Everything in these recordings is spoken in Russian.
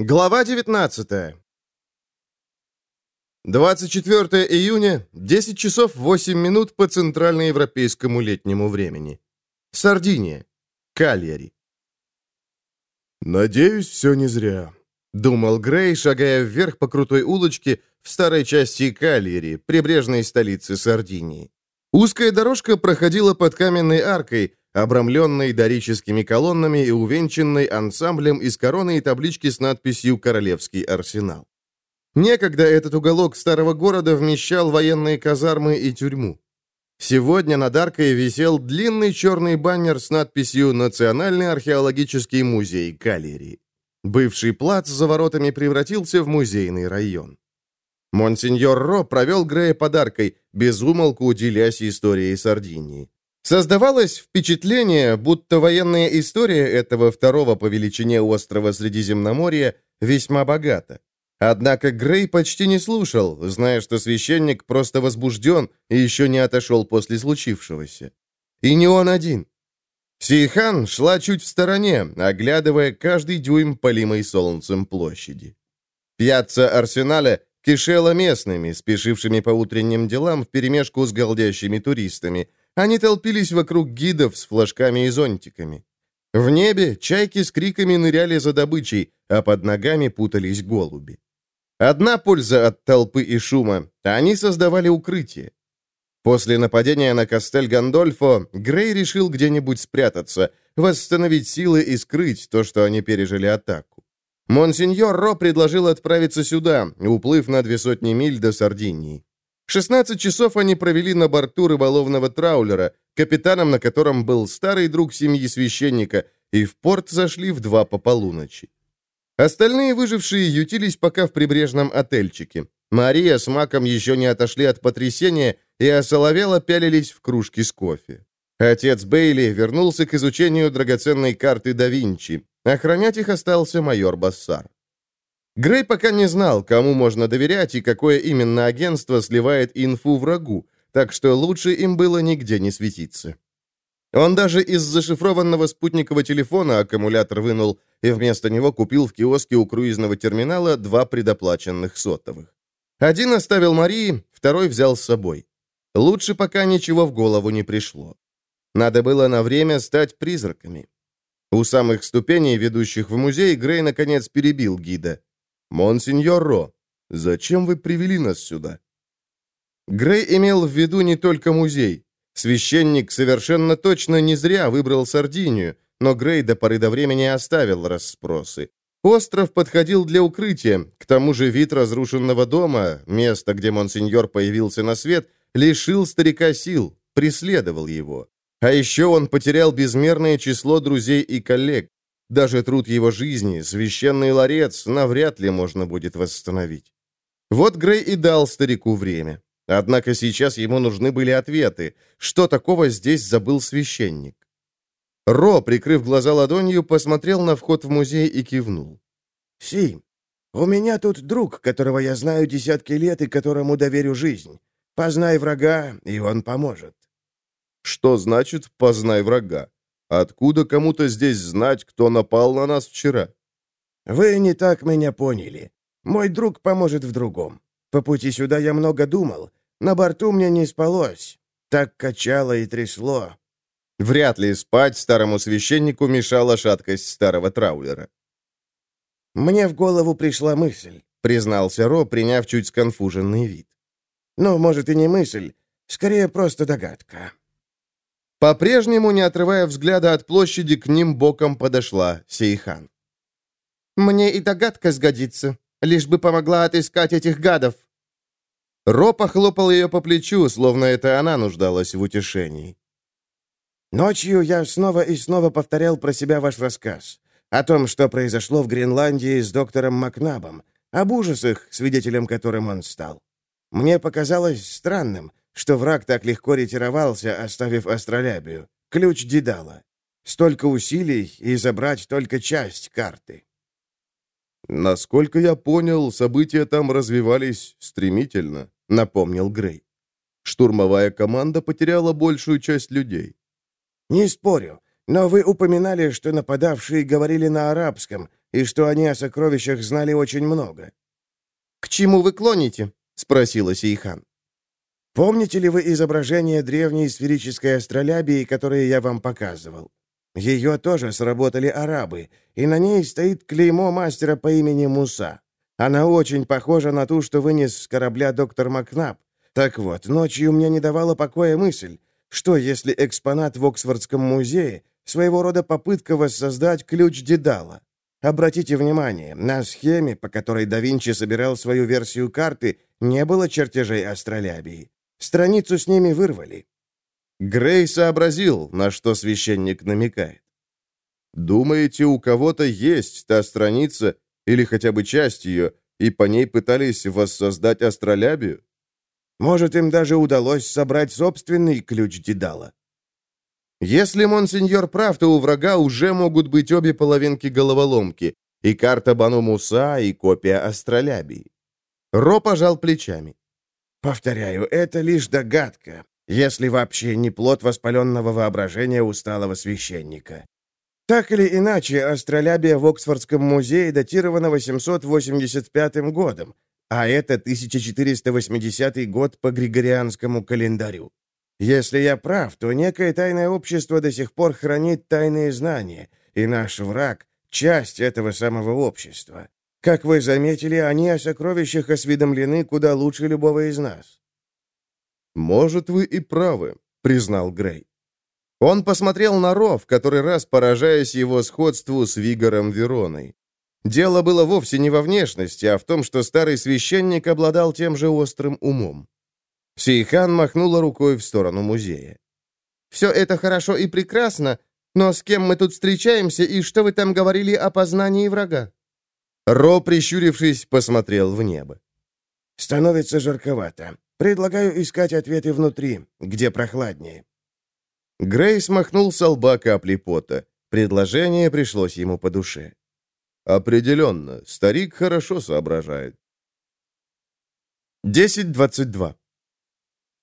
Глава 19 24 июня, 10 часов 8 минут по центральноевропейскому летнему времени. Сардиния. Кальяри. «Надеюсь, все не зря», — думал Грей, шагая вверх по крутой улочке в старой части Кальяри, прибрежной столицы Сардинии. Узкая дорожка проходила под каменной аркой, обрамленной дорическими колоннами и увенчанной ансамблем из короны и таблички с надписью «Королевский арсенал». Некогда этот уголок старого города вмещал военные казармы и тюрьму. Сегодня над аркой висел длинный черный баннер с надписью «Национальный археологический музей Калерии». Бывший плац за воротами превратился в музейный район. Монсеньор Ро провел Грея подаркой, безумолку делясь историей Сардинии. Создавалось впечатление, будто военная история этого второго по величине острова Средиземноморья весьма богата. Однако Грей почти не слушал, зная, что священник просто возбужден и еще не отошел после случившегося. И не он один. Сейхан шла чуть в стороне, оглядывая каждый дюйм полимой солнцем площади. Пьяца Арсеналя кишела местными, спешившими по утренним делам вперемешку с голдящими туристами. Они толпились вокруг гидов с флажками и зонтиками. В небе чайки с криками ныряли за добычей, а под ногами путались голуби. Одна польза от толпы и шума — они создавали укрытие. После нападения на Кастель Гандольфо Грей решил где-нибудь спрятаться, восстановить силы и скрыть то, что они пережили атаку. Монсеньор Ро предложил отправиться сюда, уплыв на две сотни миль до Сардинии. 16 часов они провели на борту рыболовного траулера, капитаном на котором был старый друг семьи священника, и в порт зашли в два по полуночи. Остальные выжившие ютились пока в прибрежном отельчике. Мария с Маком еще не отошли от потрясения и осоловело пялились в кружки с кофе. Отец Бейли вернулся к изучению драгоценной карты да Винчи. Охранять их остался майор Бассар. Грей пока не знал, кому можно доверять и какое именно агентство сливает инфу врагу, так что лучше им было нигде не светиться. Он даже из зашифрованного спутникового телефона аккумулятор вынул и вместо него купил в киоске у круизного терминала два предоплаченных сотовых. Один оставил Марии, второй взял с собой. Лучше пока ничего в голову не пришло. Надо было на время стать призраками. У самых ступеней, ведущих в музей, Грей наконец перебил гида. «Монсеньор Ро, зачем вы привели нас сюда?» Грей имел в виду не только музей. Священник совершенно точно не зря выбрал Сардинию, но Грей до поры до времени оставил расспросы. Остров подходил для укрытия, к тому же вид разрушенного дома, место, где монсеньор появился на свет, лишил старика сил, преследовал его. А еще он потерял безмерное число друзей и коллег. Даже труд его жизни, священный ларец, навряд ли можно будет восстановить. Вот Грей и дал старику время. Однако сейчас ему нужны были ответы. Что такого здесь забыл священник? Ро, прикрыв глаза ладонью, посмотрел на вход в музей и кивнул. «Си, у меня тут друг, которого я знаю десятки лет и которому доверю жизнь. Познай врага, и он поможет». «Что значит «познай врага»? Откуда кому-то здесь знать, кто напал на нас вчера?» «Вы не так меня поняли. Мой друг поможет в другом. По пути сюда я много думал. На борту мне не спалось. Так качало и трясло. Вряд ли спать старому священнику мешала шаткость старого траулера. «Мне в голову пришла мысль», — признался Ро, приняв чуть сконфуженный вид. «Ну, может, и не мысль, скорее просто догадка». По-прежнему, не отрывая взгляда от площади, к ним боком подошла Сейхан. «Мне и догадка сгодится, лишь бы помогла отыскать этих гадов», Ро похлопал ее по плечу, словно это она нуждалась в утешении. «Ночью я снова и снова повторял про себя ваш рассказ. О том, что произошло в Гренландии с доктором Макнабом, об ужасах, свидетелем которым он стал. Мне показалось странным, что враг так легко ретировался, оставив астролябию, ключ Дедала. Столько усилий и забрать только часть карты. Насколько я понял, события там развивались стремительно. — напомнил Грей. Штурмовая команда потеряла большую часть людей. «Не спорю. Но вы упоминали, что нападавшие говорили на арабском, и что они о сокровищах знали очень много». «К чему вы клоните?» — спросила Сейхан. «Помните ли вы изображение древней сферической астролябии, которое я вам показывал? Ее тоже сработали арабы, и на ней стоит клеймо мастера по имени Муса. Она очень похожа на ту, что вынес с корабля доктор Макнаб. Так вот, ночью мне не давала покоя мысль, что если экспонат в Оксфордском музее — своего рода попытка воссоздать ключ Дедала? Обратите внимание, на схеме, по которой да Винчи собирал свою версию карты, не было чертежей астролябии. Страницу с ними вырвали. Грей сообразил, на что священник намекает. «Думаете, у кого-то есть та страница, или хотя бы часть ее, и по ней пытались воссоздать астролябию?» Может, им даже удалось собрать собственный ключ Дедала. Если монсеньор прав, то у врага уже могут быть обе половинки головоломки, и карта Бану Муса, и копия астролябии. Ро пожал плечами. «Повторяю, это лишь догадка, если вообще не плод воспаленного воображения усталого священника. Так или иначе, астролябия в Оксфордском музее датирована 885 годом, а это 1480 год по Григорианскому календарю. Если я прав, то некое тайное общество до сих пор хранит тайные знания, и наш враг — часть этого самого общества. Как вы заметили, они о сокровищах осведомлены куда лучше любого из нас». «Может, вы и правы», — признал Грей. Он посмотрел на Ро, в который раз поражаясь его сходству с Вигором Вероной. Дело было вовсе не во внешности, а в том, что старый священник обладал тем же острым умом. Сейхан махнула рукой в сторону музея. «Все это хорошо и прекрасно, но с кем мы тут встречаемся и что вы там говорили о познании врага?» Ро, прищурившись, посмотрел в небо. «Становится жарковато. Предлагаю искать ответы внутри, где прохладнее». Грейс махнул с лба капли пота. Предложение пришлось ему по душе. «Определенно, старик хорошо соображает». 10.22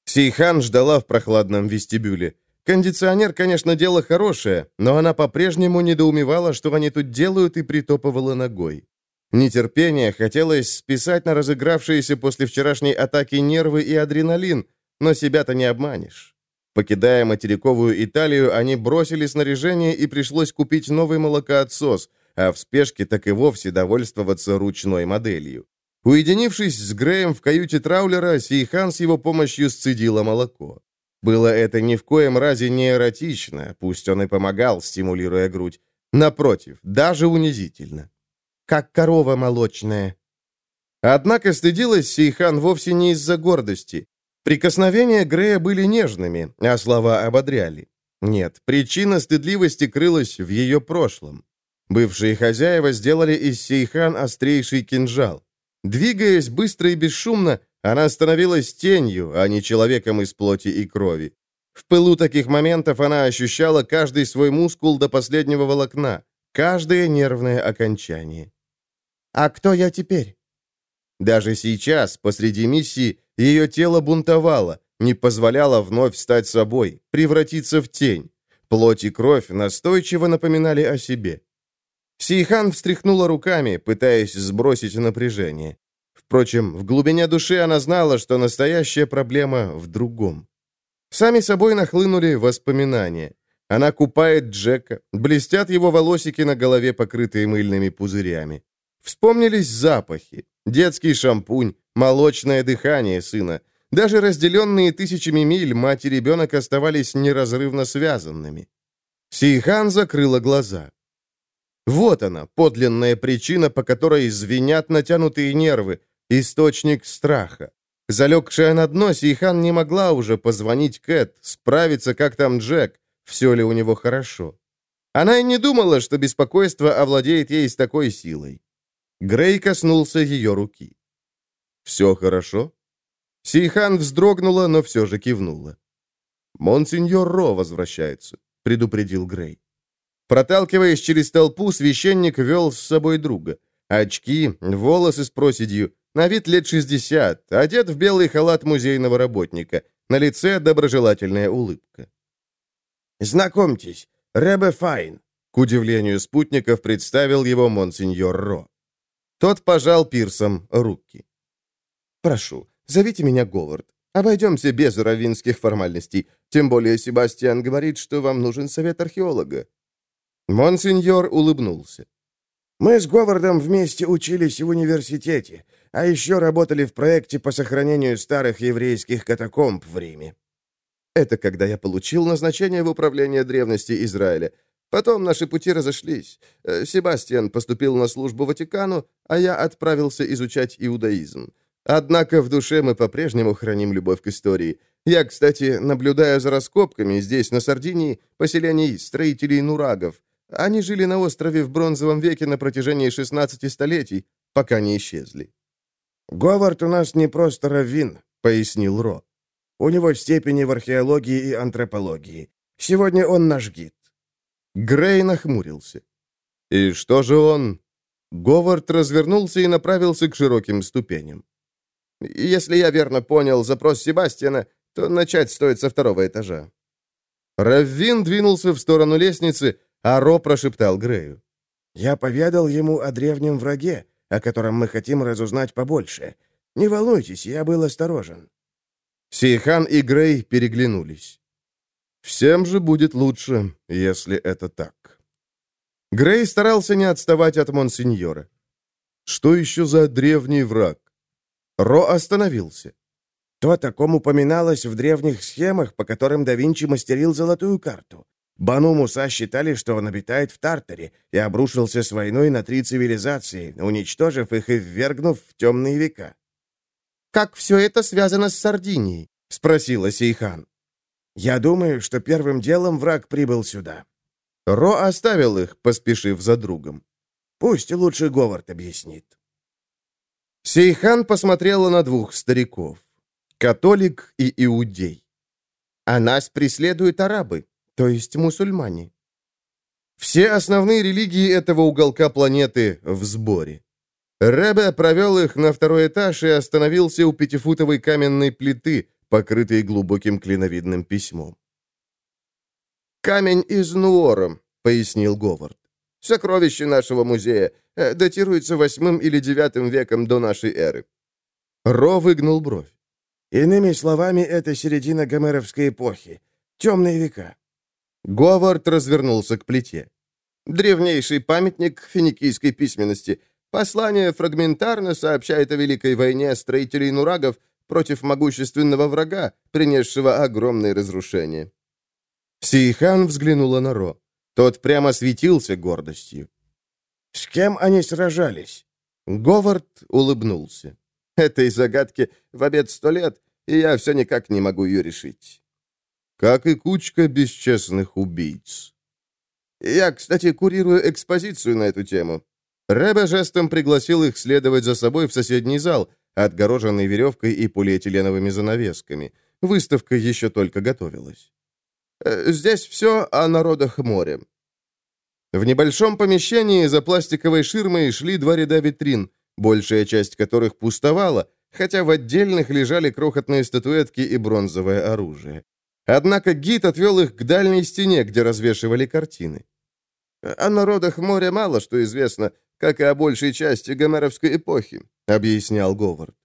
Сейхан ждала в прохладном вестибюле. Кондиционер, конечно, дело хорошее, но она по-прежнему недоумевала, что они тут делают, и притопывала ногой. Нетерпение хотелось списать на разыгравшиеся после вчерашней атаки нервы и адреналин, но себя-то не обманешь. Покидая материковую Италию, они бросили снаряжение и пришлось купить новый молокоотсос, а в спешке так и вовсе довольствоваться ручной моделью. Уединившись с Греем в каюте траулера, Сейхан с его помощью сцедила молоко. Было это ни в коем разе не эротично, пусть он и помогал, стимулируя грудь. Напротив, даже унизительно. Как корова молочная. Однако стыдилась Сейхан вовсе не из-за гордости. Прикосновения Грея были нежными, а слова ободряли. Нет, причина стыдливости крылась в ее прошлом. Бывшие хозяева сделали из Сейхан острейший кинжал. Двигаясь быстро и бесшумно, она становилась тенью, а не человеком из плоти и крови. В пылу таких моментов она ощущала каждый свой мускул до последнего волокна, каждое нервное окончание. «А кто я теперь?» Даже сейчас, посреди миссии, ее тело бунтовало, не позволяло вновь стать собой, превратиться в тень. Плоть и кровь настойчиво напоминали о себе. Сейхан встряхнула руками, пытаясь сбросить напряжение. Впрочем, в глубине души она знала, что настоящая проблема в другом. Сами собой нахлынули воспоминания. Она купает Джека, блестят его волосики на голове, покрытые мыльными пузырями. Вспомнились запахи, детский шампунь, молочное дыхание сына. Даже разделенные тысячами миль мать и ребенок оставались неразрывно связанными. Сейхан закрыла глаза. Вот она, подлинная причина, по которой звенят натянутые нервы, источник страха. Залегшая на дно, Сейхан не могла уже позвонить Кэт, справиться, как там Джек, все ли у него хорошо. Она и не думала, что беспокойство овладеет ей с такой силой. Грей коснулся ее руки. «Все хорошо?» Сейхан вздрогнула, но все же кивнула. «Монсеньор Ро возвращается», — предупредил Грей. Проталкиваясь через толпу, священник вел с собой друга. Очки, волосы с проседью, на вид лет 60, одет в белый халат музейного работника, на лице доброжелательная улыбка. «Знакомьтесь, Ребе Файн», — к удивлению спутников представил его монсеньор Ро. Тот пожал пирсом руки. «Прошу, зовите меня Говард. Обойдемся без равинских формальностей. Тем более Себастьян говорит, что вам нужен совет археолога». Монсеньор улыбнулся. «Мы с Говардом вместе учились в университете, а еще работали в проекте по сохранению старых еврейских катакомб в Риме». Это когда я получил назначение в управление древности Израиля. Потом наши пути разошлись. Э, Себастьян поступил на службу Ватикану, а я отправился изучать иудаизм. Однако в душе мы по-прежнему храним любовь к истории. Я, кстати, наблюдаю за раскопками здесь, на Сардинии, поселений строителей нурагов. Они жили на острове в бронзовом веке на протяжении 16 столетий, пока не исчезли. «Говард у нас не просто раввин», — пояснил Ро. «У него степени в археологии и антропологии. Сегодня он наш гид». Грей нахмурился. «И что же он?» Говард развернулся и направился к широким ступеням. Если я верно понял запрос Себастьяна, то начать стоит со второго этажа». Раввин двинулся в сторону лестницы, а Ро прошептал Грею. «Я поведал ему о древнем враге, о котором мы хотим разузнать побольше. Не волнуйтесь, я был осторожен». Сейхан и Грей переглянулись. «Всем же будет лучше, если это так». Грей старался не отставать от монсеньора. «Что еще за древний враг?» Ро остановился. То о таком упоминалось в древних схемах, по которым да Винчи мастерил золотую карту. Бану Муса считали, что он обитает в Тартаре, и обрушился с войной на три цивилизации, уничтожив их и ввергнув в темные века. «Как все это связано с Сардинией?» — спросила Сейхан. «Я думаю, что первым делом враг прибыл сюда». Ро оставил их, поспешив за другом. «Пусть лучше Говард объяснит». Сейхан посмотрела на двух стариков. Католик и иудей. А нас преследуют арабы, то есть мусульмане. Все основные религии этого уголка планеты в сборе. Ребе провел их на второй этаж и остановился у пятифутовой каменной плиты, покрытой глубоким клиновидным письмом. «Камень из Нуора», — пояснил Говард. «Сокровище нашего музея. Э, датируется восьмым или девятым веком до нашей эры». Ро выгнул бровь. «Иными словами, это середина гомеровской эпохи. Темные века». Говард развернулся к плите. «Древнейший памятник финикийской письменности. Послание фрагментарно сообщает о Великой войне строителей нурагов против могущественного врага, принесшего огромные разрушения». Сейхан взглянула на Ро. Тот прямо светился гордостью. С кем они сражались?» Говард улыбнулся. «Этой загадки в обед сто лет, и я все никак не могу ее решить». «Как и кучка бесчестных убийц». «Я, кстати, курирую экспозицию на эту тему». Рэбе жестом пригласил их следовать за собой в соседний зал, отгороженный веревкой и полиэтиленовыми занавесками. Выставка еще только готовилась. «Э, «Здесь все о народах моря. В небольшом помещении за пластиковой ширмой шли два ряда витрин, большая часть которых пустовала, хотя в отдельных лежали крохотные статуэтки и бронзовое оружие. Однако гид отвел их к дальней стене, где развешивали картины. «О народах моря мало что известно, как и о большей части гомеровской эпохи», — объяснял Говард.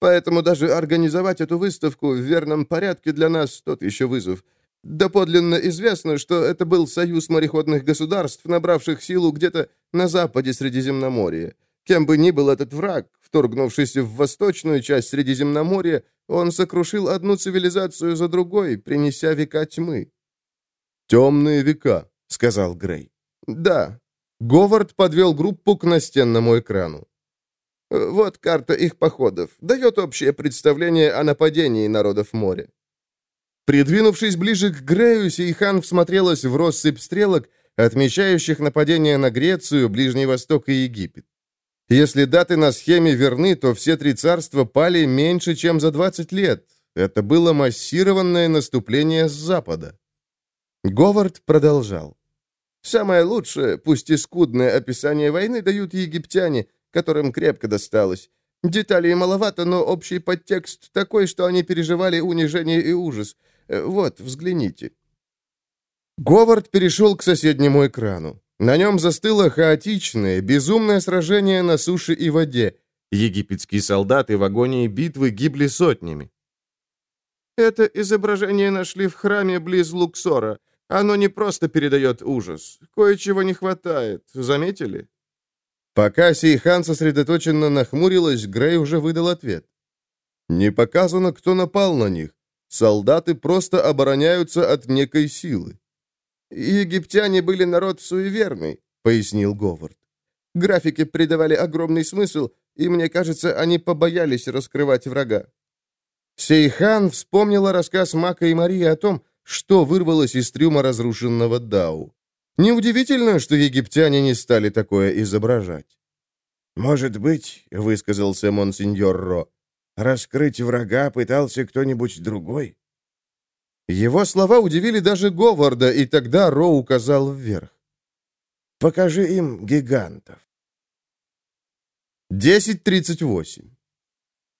«Поэтому даже организовать эту выставку в верном порядке для нас тот еще вызов. Доподлинно известно, что это был союз мореходных государств, набравших силу где-то на западе Средиземноморья. Кем бы ни был этот враг, вторгнувшийся в восточную часть Средиземноморья, он сокрушил одну цивилизацию за другой, принеся века тьмы. «Темные века», — сказал Грей. «Да». Говард подвел группу к настенному экрану. «Вот карта их походов. Дает общее представление о нападении народов моря. Придвинувшись ближе к Грею, Сейхан всмотрелась в россыпь стрелок, отмечающих нападение на Грецию, Ближний Восток и Египет. Если даты на схеме верны, то все три царства пали меньше, чем за 20 лет. Это было массированное наступление с запада. Говард продолжал. «Самое лучшее, пусть и скудное описание войны дают египтяне, которым крепко досталось. Деталей маловато, но общий подтекст такой, что они переживали унижение и ужас. Э, вот, взгляните». Говард перешел к соседнему экрану. На нем застыло хаотичное, безумное сражение на суше и воде. Египетские солдаты в агонии битвы гибли сотнями. «Это изображение нашли в храме близ Луксора. Оно не просто передает ужас. Кое-чего не хватает. Заметили?» Пока Сейхан сосредоточенно нахмурилась, Грей уже выдал ответ. «Не показано, кто напал на них. Солдаты просто обороняются от некой силы. «Египтяне были народ суеверный», — пояснил Говард. «Графики придавали огромный смысл, и, мне кажется, они побоялись раскрывать врага». Сейхан вспомнила рассказ Мака и Марии о том, что вырвалось из трюма разрушенного Дау. Неудивительно, что египтяне не стали такое изображать. «Может быть, — высказался монсеньор Ро, — раскрыть врага пытался кто-нибудь другой?» Его слова удивили даже Говарда, и тогда Ро указал вверх. «Покажи им гигантов». 10.38.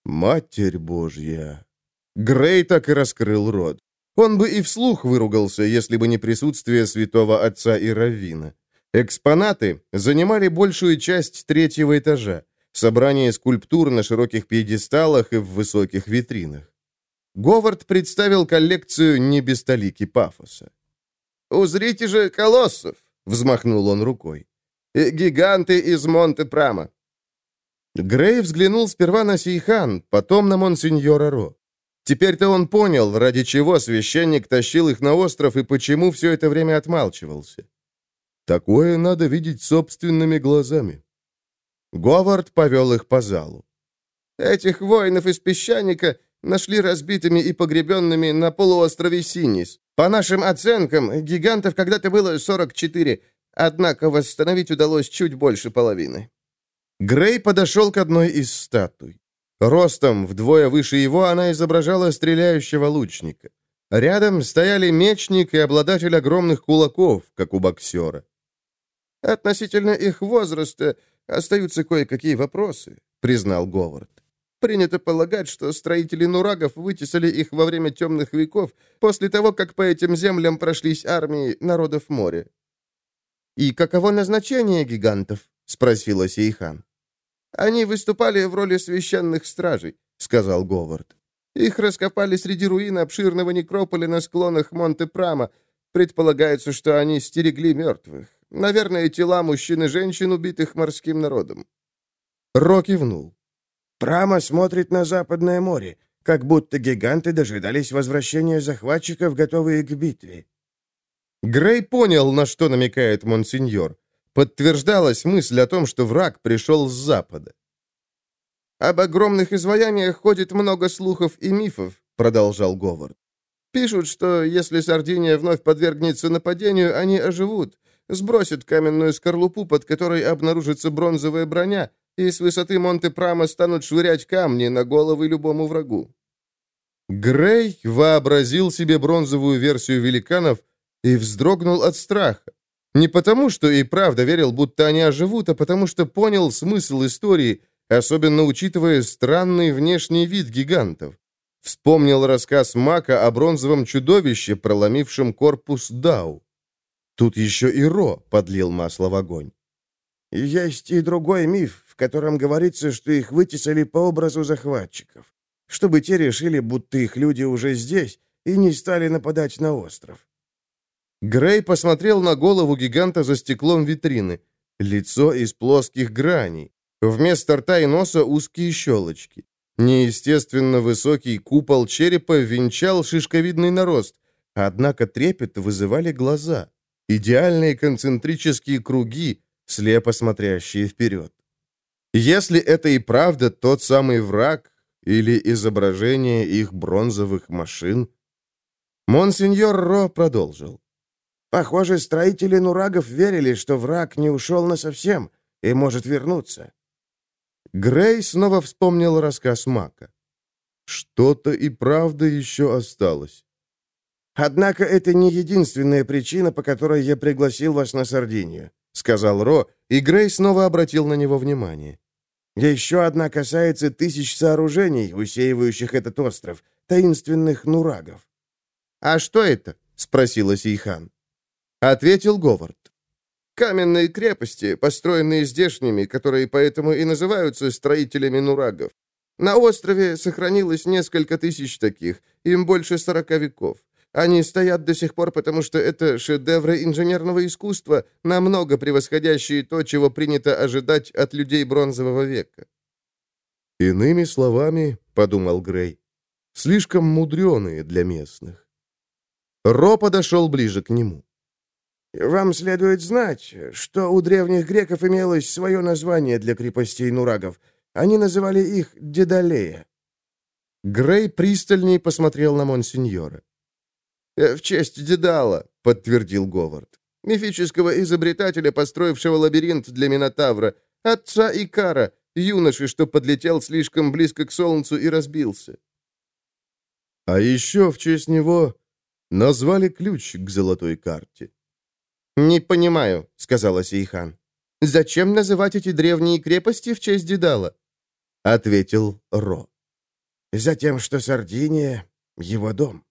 Матерь Божья. Грей так и раскрыл рот. Он бы и вслух выругался, если бы не присутствие святого отца и раввина. Экспонаты занимали большую часть третьего этажа. Собрание скульптур на широких пьедесталах и в высоких витринах. Говард представил коллекцию не без толики пафоса. «Узрите же колоссов!» — взмахнул он рукой. «Гиганты из Монте-Прама!» Грей взглянул сперва на Сейхан, потом на монсеньора Ро. Теперь-то он понял, ради чего священник тащил их на остров и почему все это время отмалчивался. Такое надо видеть собственными глазами. Говард повел их по залу. «Этих воинов из песчаника нашли разбитыми и погребенными на полуострове Синис. По нашим оценкам, гигантов когда-то было 44, однако восстановить удалось чуть больше половины». Грей подошел к одной из статуй. Ростом вдвое выше его она изображала стреляющего лучника. Рядом стояли мечник и обладатель огромных кулаков, как у боксера. «Относительно их возраста остаются кое-какие вопросы», — признал Говард. Принято полагать, что строители нурагов вытесали их во время темных веков, после того, как по этим землям прошлись армии народов моря. «И каково назначение гигантов?» — спросила Сейхан. «Они выступали в роли священных стражей», — сказал Говард. «Их раскопали среди руин обширного некрополя на склонах Монте-Прама. Предполагается, что они стерегли мертвых. Наверное, тела мужчин и женщин, убитых морским народом». Ро кивнул. Прама смотрит на Западное море, как будто гиганты дожидались возвращения захватчиков, готовые к битве. Грей понял, на что намекает монсеньор. Подтверждалась мысль о том, что враг пришел с запада. «Об огромных изваяниях ходит много слухов и мифов», — продолжал Говард. «Пишут, что если Сардиния вновь подвергнется нападению, они оживут, сбросят каменную скорлупу, под которой обнаружится бронзовая броня, и с высоты Монте-Прама станут швырять камни на головы любому врагу. Грей вообразил себе бронзовую версию великанов и вздрогнул от страха. Не потому, что и правда верил, будто они оживут, а потому что понял смысл истории, особенно учитывая странный внешний вид гигантов. Вспомнил рассказ Мака о бронзовом чудовище, проломившем корпус Дау. Тут еще и Ро подлил масло в огонь. «Есть и другой миф, в котором говорится, что их вытесали по образу захватчиков, чтобы те решили, будто их люди уже здесь, и не стали нападать на остров. Грей посмотрел на голову гиганта за стеклом витрины. Лицо из плоских граней. Вместо рта и носа узкие щелочки. Неестественно высокий купол черепа венчал шишковидный нарост, однако трепет вызывали глаза. Идеальные концентрические круги, слепо смотрящие вперед. Если это и правда тот самый враг или изображение их бронзовых машин... Монсеньор Ро продолжил. Похоже, строители Нурагов верили, что враг не ушел насовсем и может вернуться. Грей снова вспомнил рассказ Мака. Что-то и правда еще осталось. Однако это не единственная причина, по которой я пригласил вас на Сардинию, сказал Ро, и Грей снова обратил на него внимание. Еще одна касается тысяч сооружений, усеивающих этот остров, таинственных нурагов. «А что это?» — спросила Сейхан. Ответил Говард. Каменные крепости, построенные здешними, которые поэтому и называются строителями нурагов. На острове сохранилось несколько тысяч таких, им больше сорока веков. Они стоят до сих пор, потому что это шедевры инженерного искусства, намного превосходящие то, чего принято ожидать от людей бронзового века. Иными словами, — подумал Грей, — слишком мудреные для местных. Ро подошел ближе к нему. «Вам следует знать, что у древних греков имелось свое название для крепостей нурагов. Они называли их Дедалея». Грей пристальней посмотрел на Монсеньора. «Э, «В честь Дедала», — подтвердил Говард. «Мифического изобретателя, построившего лабиринт для Минотавра, отца Икара, юноши, что подлетел слишком близко к Солнцу и разбился». «А еще в честь него назвали ключ к золотой карте». «Не понимаю», — сказала Сейхан. «Зачем называть эти древние крепости в честь Дедала?» — ответил Ро. «Затем, что Сардиния — его дом».